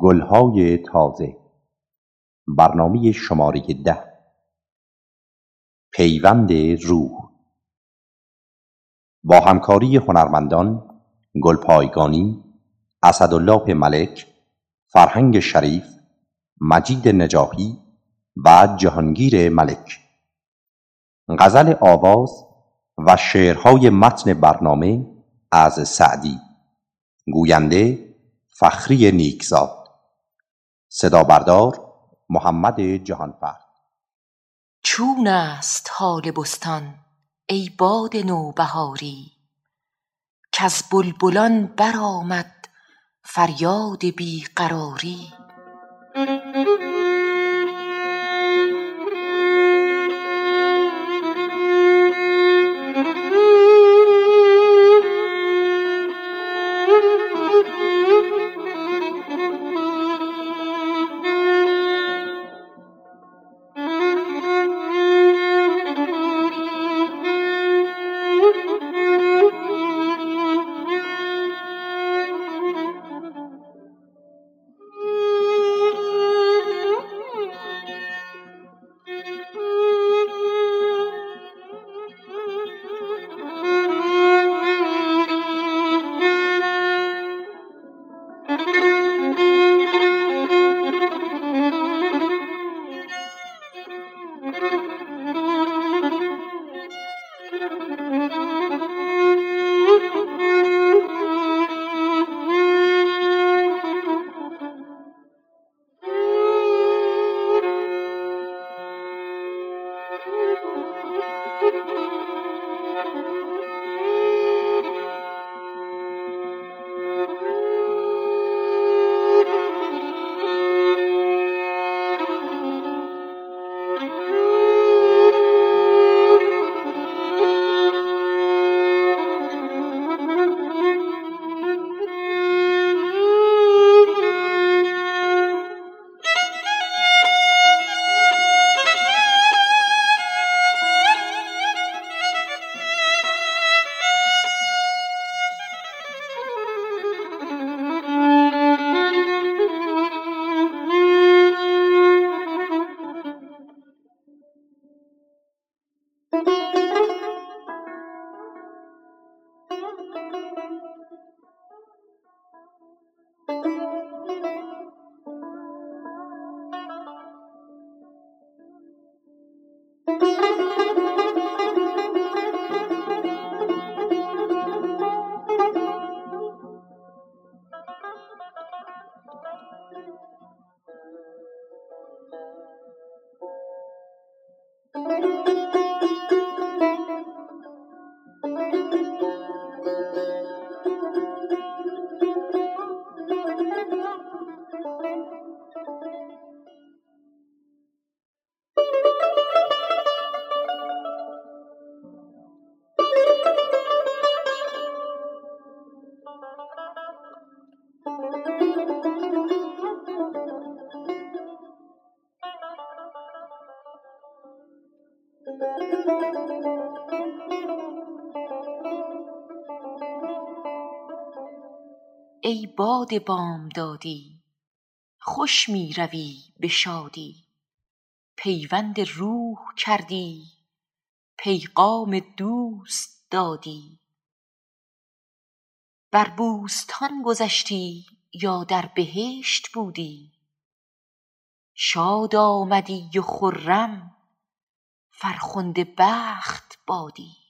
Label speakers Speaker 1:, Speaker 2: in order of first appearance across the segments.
Speaker 1: گلهای تازه. برنامه شماره ده. پیوند روح. با همکاری هنرمندان گلپایگانی اسدالله ملک فرهنگ شریف مجید نجاهی و جهانگیر ملک. غزل آواز و شعرهای متن برنامه از سعدی. گوینده فخری نیکزاد. صدا بردار محمد جهانفر
Speaker 2: چون است حال بستان ای باد نوبهاری کز بلبلان برآمد فریاد بی ای باد بامدادی خوش می روی به شادی. پیوند روح کردی پیغام دوست دادی. بر بوستان گذشتی یا در بهشت بودی؟ شاد آمدی و خرم فرخنده بخت بادی.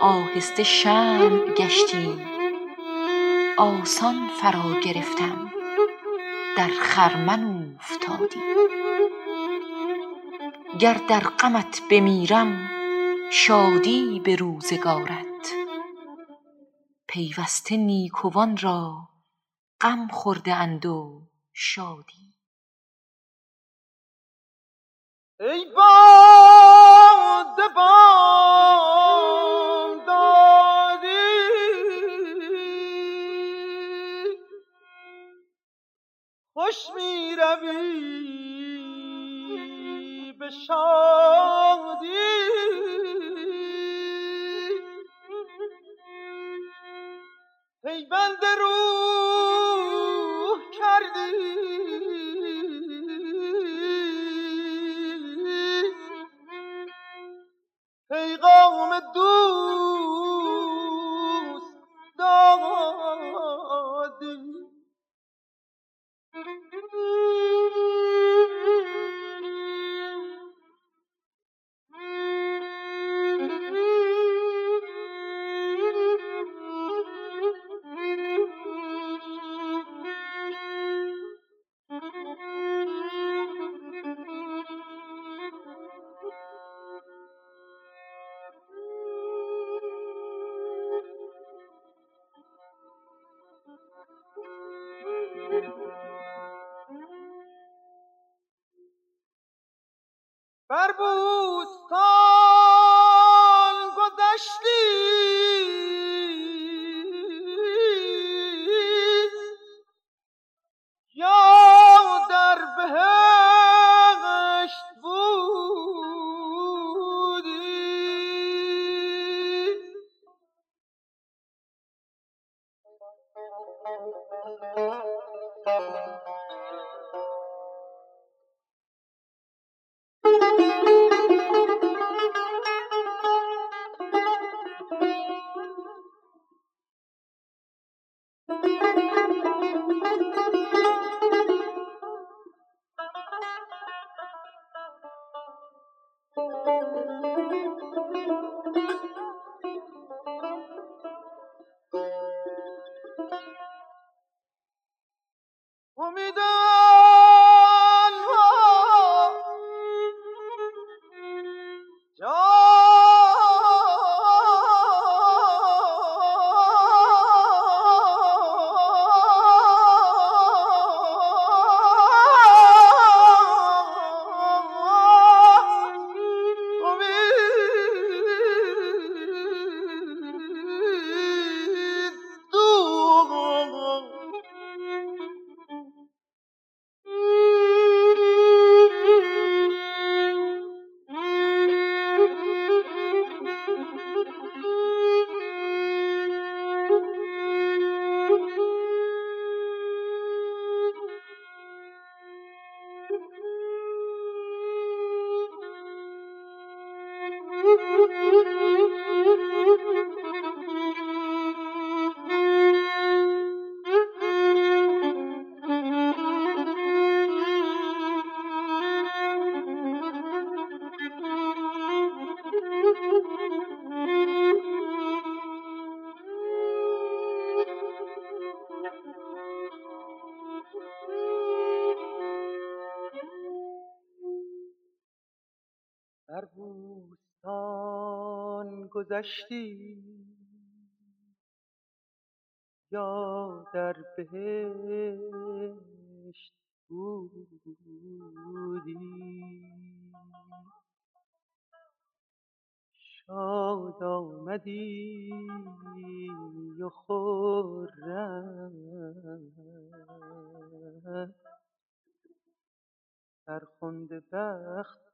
Speaker 2: آهسته شمع گشتی آسان فرا گرفتم. در خرمن اوفتادی گر در غمت بمیرم شادی به روزگارت. پیوسته نیکوان را غم خورده اند و شادی.
Speaker 3: ای باد خوش می روی به شادی گذشتی؟ یا در بهشت بودی؟ شاد آمدی و خورم فرخنده بخت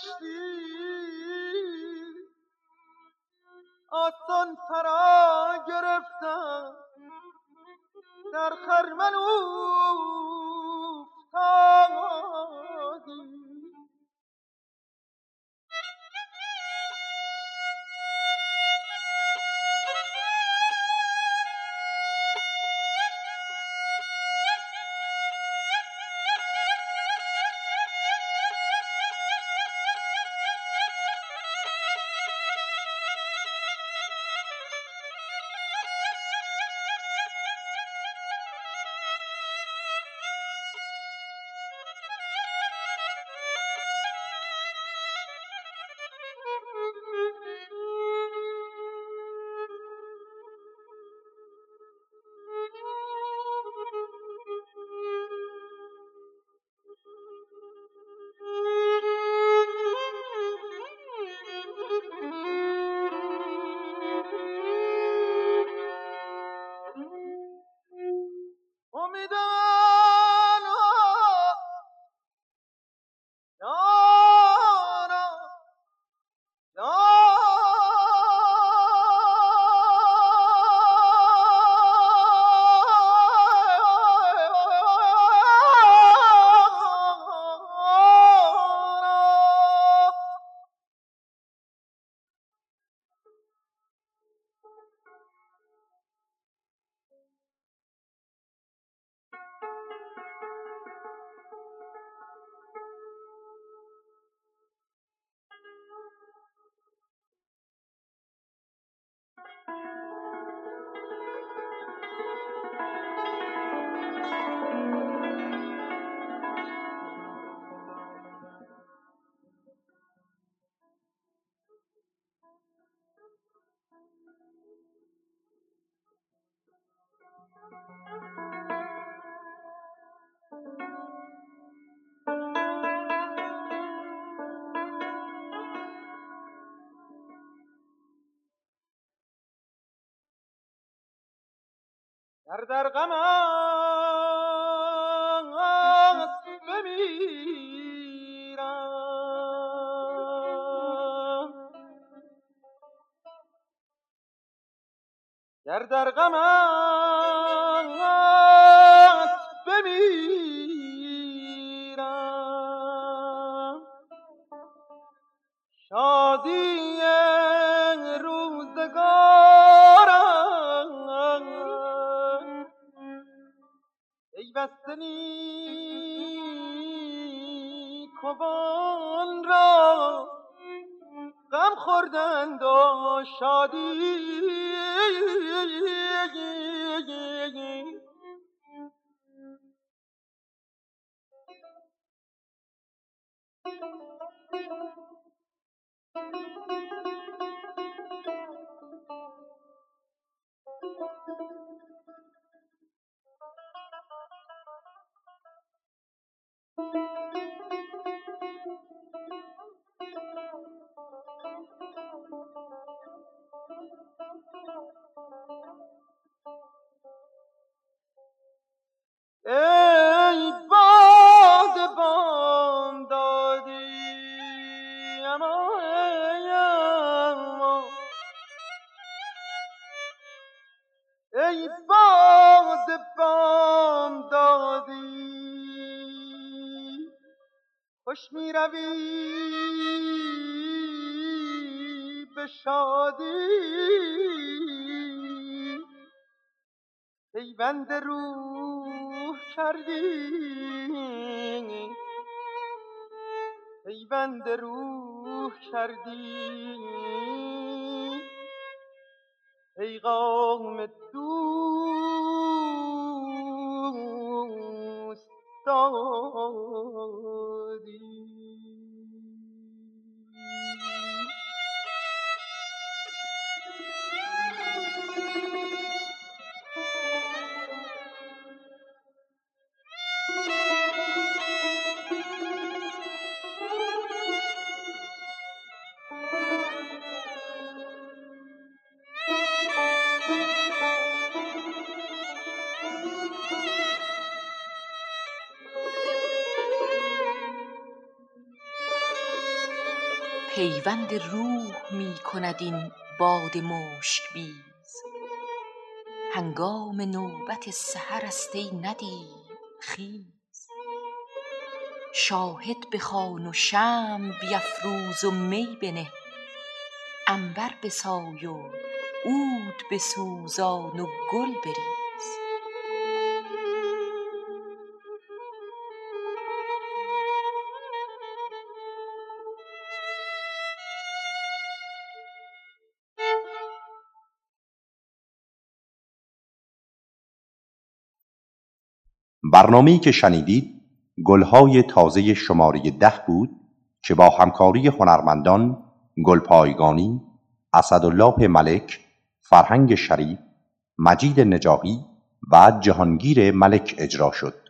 Speaker 3: گشتی آسان فرا گرفتم. در خرمن او در در غم بمیرم. در در غم نیکوان را غم خوردند و شادی. ای باد روی به شادی. پیوند روح کردی. پیوند روح کردی. پیغام دوست
Speaker 2: پیوند روح می کند این باد مشک بیز. هنگام نوبت سحر است ای ندیم خیز. شاهد بخوان و شمع بیفروز و می بنه. عنبر بسای و عود بسوزان و گل بریز
Speaker 1: برنامه‌ای که شنیدید گلهای تازه شماره ده بود که با همکاری هنرمندان گلپایگانی، اسدالله ملک، فرهنگ شریف، مجید نجاهی و جهانگیر ملک اجرا شد.